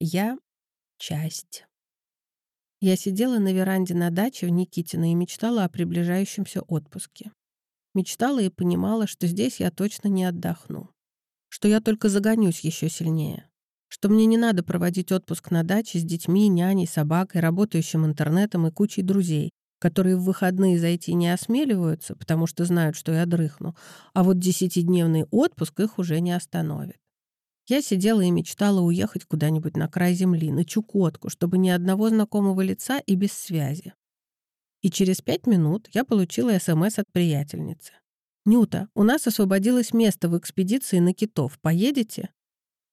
Я — часть. Я сидела на веранде на даче в Никитино и мечтала о приближающемся отпуске. Мечтала и понимала, что здесь я точно не отдохну. Что я только загонюсь еще сильнее. Что мне не надо проводить отпуск на даче с детьми, няней, собакой, работающим интернетом и кучей друзей, которые в выходные зайти не осмеливаются, потому что знают, что я дрыхну, а вот десятидневный отпуск их уже не остановит. Я сидела и мечтала уехать куда-нибудь на край земли, на Чукотку, чтобы ни одного знакомого лица и без связи. И через пять минут я получила СМС от приятельницы. «Нюта, у нас освободилось место в экспедиции на китов. Поедете?»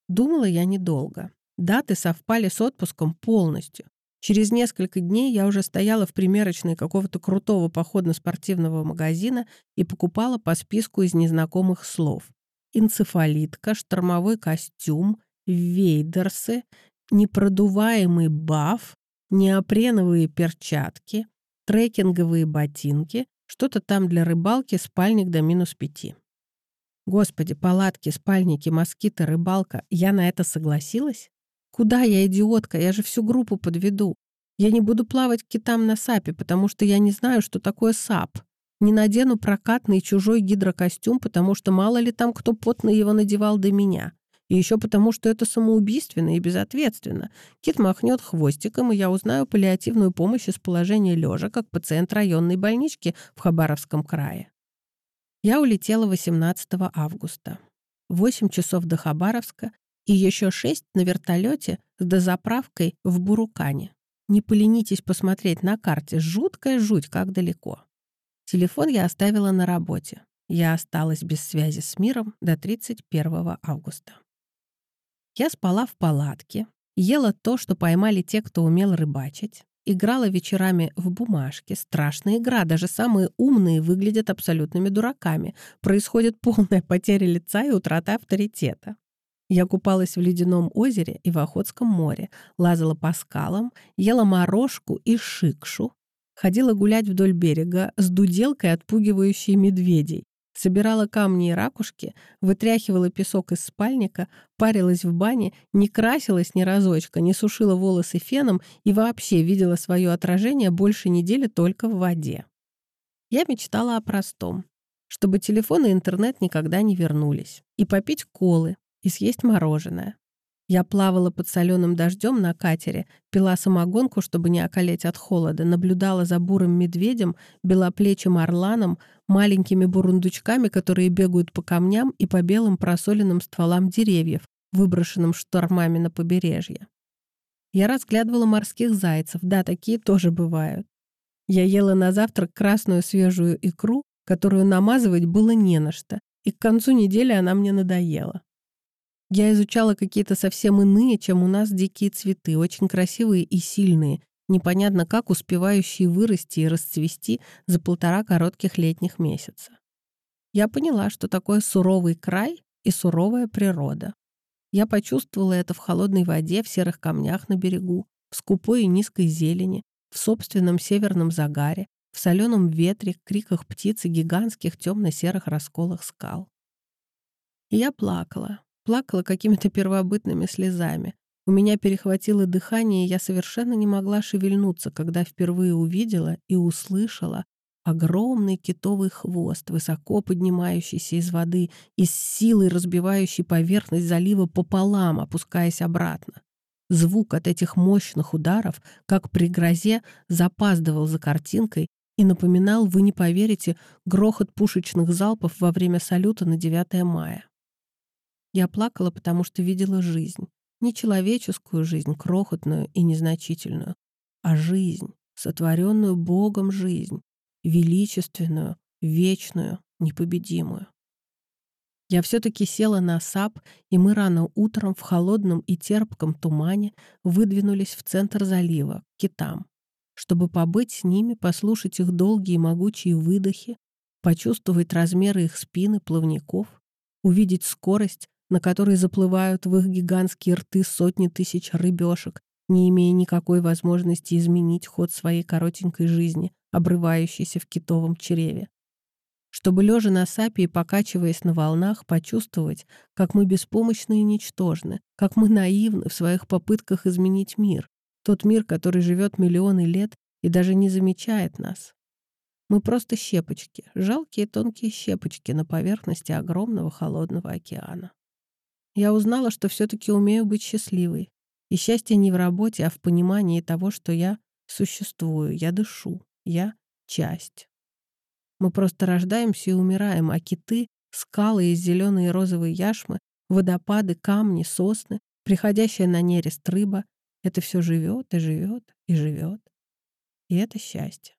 Думала я недолго. Даты совпали с отпуском полностью. Через несколько дней я уже стояла в примерочной какого-то крутого походно-спортивного магазина и покупала по списку из незнакомых слов энцефалитка, штормовой костюм, вейдерсы, непродуваемый баф, неопреновые перчатки, трекинговые ботинки, что-то там для рыбалки, спальник до минус пяти. Господи, палатки, спальники, москиты, рыбалка. Я на это согласилась? Куда я, идиотка? Я же всю группу подведу. Я не буду плавать китам на сапе, потому что я не знаю, что такое сап. Не надену прокатный чужой гидрокостюм, потому что мало ли там кто потно его надевал до меня. И еще потому, что это самоубийственно и безответственно. Кит махнет хвостиком, и я узнаю паллиативную помощь из положения лежа, как пациент районной больнички в Хабаровском крае. Я улетела 18 августа. 8 часов до Хабаровска и еще 6 на вертолете с дозаправкой в Бурукане. Не поленитесь посмотреть на карте, жуткая жуть, как далеко. Телефон я оставила на работе. Я осталась без связи с миром до 31 августа. Я спала в палатке, ела то, что поймали те, кто умел рыбачить, играла вечерами в бумажке. Страшная игра, даже самые умные выглядят абсолютными дураками. Происходит полная потеря лица и утрата авторитета. Я купалась в ледяном озере и в Охотском море, лазала по скалам, ела морожку и шикшу, Ходила гулять вдоль берега с дуделкой, отпугивающей медведей. Собирала камни и ракушки, вытряхивала песок из спальника, парилась в бане, не красилась ни разочка, не сушила волосы феном и вообще видела свое отражение больше недели только в воде. Я мечтала о простом, чтобы телефон и интернет никогда не вернулись, и попить колы, и съесть мороженое. Я плавала под соленым дождем на катере, пила самогонку, чтобы не околеть от холода, наблюдала за бурым медведем, белоплечим орланом, маленькими бурундучками, которые бегают по камням и по белым просоленным стволам деревьев, выброшенным штормами на побережье. Я разглядывала морских зайцев, да, такие тоже бывают. Я ела на завтрак красную свежую икру, которую намазывать было не на что, и к концу недели она мне надоела. Я изучала какие-то совсем иные, чем у нас дикие цветы, очень красивые и сильные, непонятно как успевающие вырасти и расцвести за полтора коротких летних месяца. Я поняла, что такое суровый край и суровая природа. Я почувствовала это в холодной воде, в серых камнях на берегу, в скупой и низкой зелени, в собственном северном загаре, в соленом ветре, криках птиц и гигантских темно-серых расколах скал. И я плакала, Плакала какими-то первобытными слезами. У меня перехватило дыхание, и я совершенно не могла шевельнуться, когда впервые увидела и услышала огромный китовый хвост, высоко поднимающийся из воды и с силой разбивающий поверхность залива пополам, опускаясь обратно. Звук от этих мощных ударов, как при грозе, запаздывал за картинкой и напоминал, вы не поверите, грохот пушечных залпов во время салюта на 9 мая. Я плакала, потому что видела жизнь. Не человеческую жизнь, крохотную и незначительную, а жизнь, сотворенную Богом жизнь, величественную, вечную, непобедимую. Я все-таки села на сап, и мы рано утром в холодном и терпком тумане выдвинулись в центр залива, к китам, чтобы побыть с ними, послушать их долгие могучие выдохи, почувствовать размеры их спины, плавников, увидеть скорость, на которой заплывают в их гигантские рты сотни тысяч рыбешек, не имея никакой возможности изменить ход своей коротенькой жизни, обрывающейся в китовом чреве. чтобы, лежа на сапе и покачиваясь на волнах, почувствовать, как мы беспомощны и ничтожны, как мы наивны в своих попытках изменить мир, тот мир, который живет миллионы лет и даже не замечает нас. Мы просто щепочки, жалкие тонкие щепочки на поверхности огромного холодного океана. Я узнала, что все-таки умею быть счастливой. И счастье не в работе, а в понимании того, что я существую, я дышу, я часть. Мы просто рождаемся и умираем, а киты, скалы из зеленой и розовой яшмы, водопады, камни, сосны, приходящая на нерест рыба — это все живет и живет и живет. И это счастье.